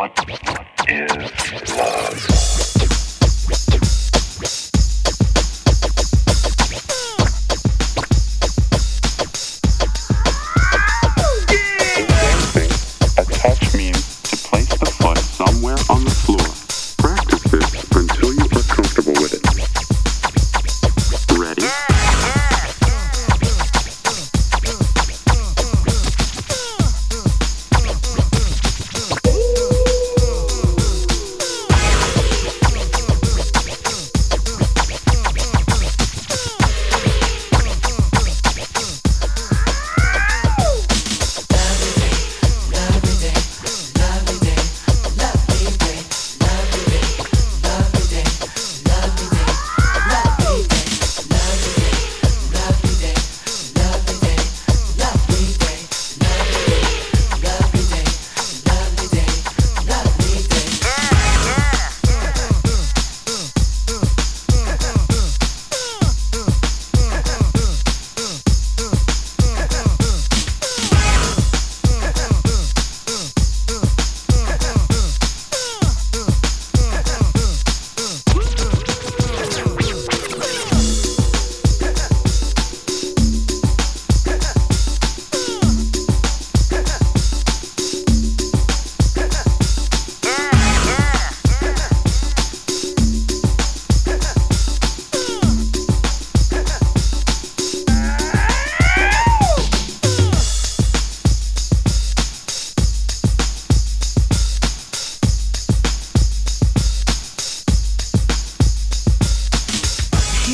What is love?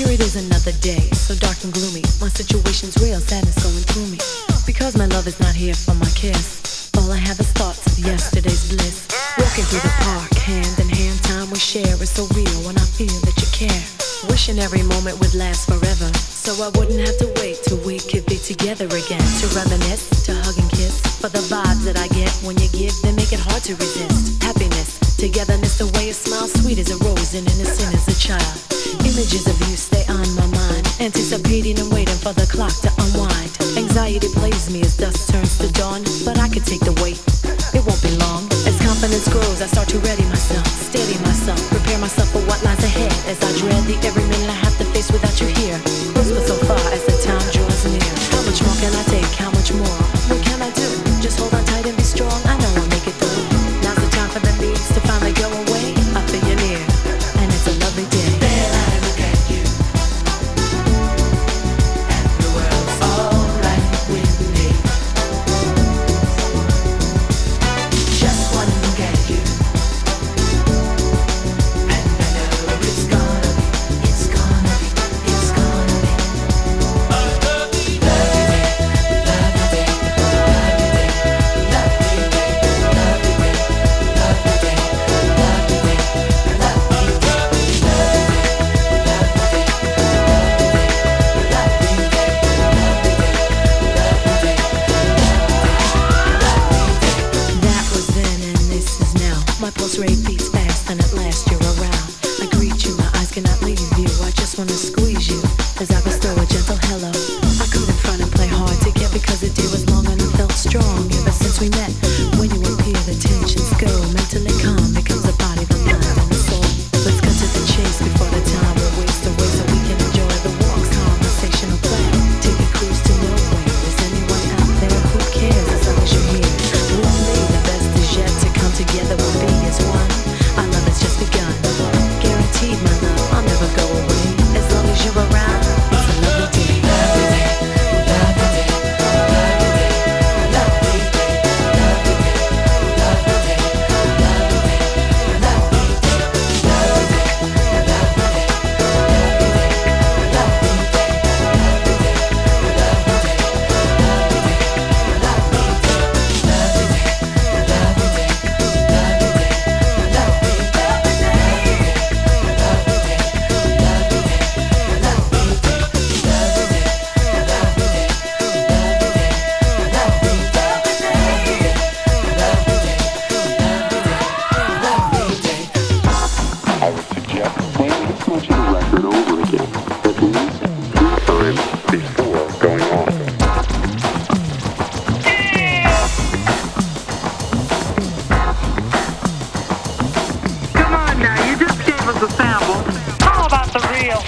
Here it is another day, so dark and gloomy. My situation's real, sadness going through me. Because my love is not here for my kiss. All I have is thoughts of yesterday's bliss. Walking through the park, hand in hand, time we share is so real when I feel that you care. Wishing every moment would last forever, so I wouldn't have to wait till we could be together again. To reminisce, to hug and kiss, for the vibes that I get when you give, they make it hard to resist. Happiness Togetherness, the way you smile, sweet as a rose and innocent as a child. Images of you stay on my mind, anticipating and waiting for the clock to unwind. Anxiety plays me as dusk turns to dawn, but I can take the wait. It won't be long. As confidence grows, I start to ready myself, steady myself, prepare myself for what lies ahead as I dread the every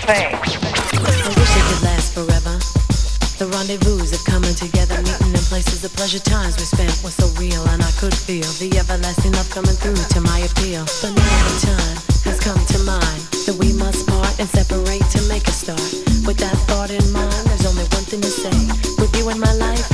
thing. I wish it could last forever. The rendezvous of coming together, meeting in places, the pleasure times we spent were so real, and I could feel the everlasting love coming through to my appeal. But now the time has come to mind that we must part and separate to make a start. With that thought in mind, there's only one thing to say: with you in my life,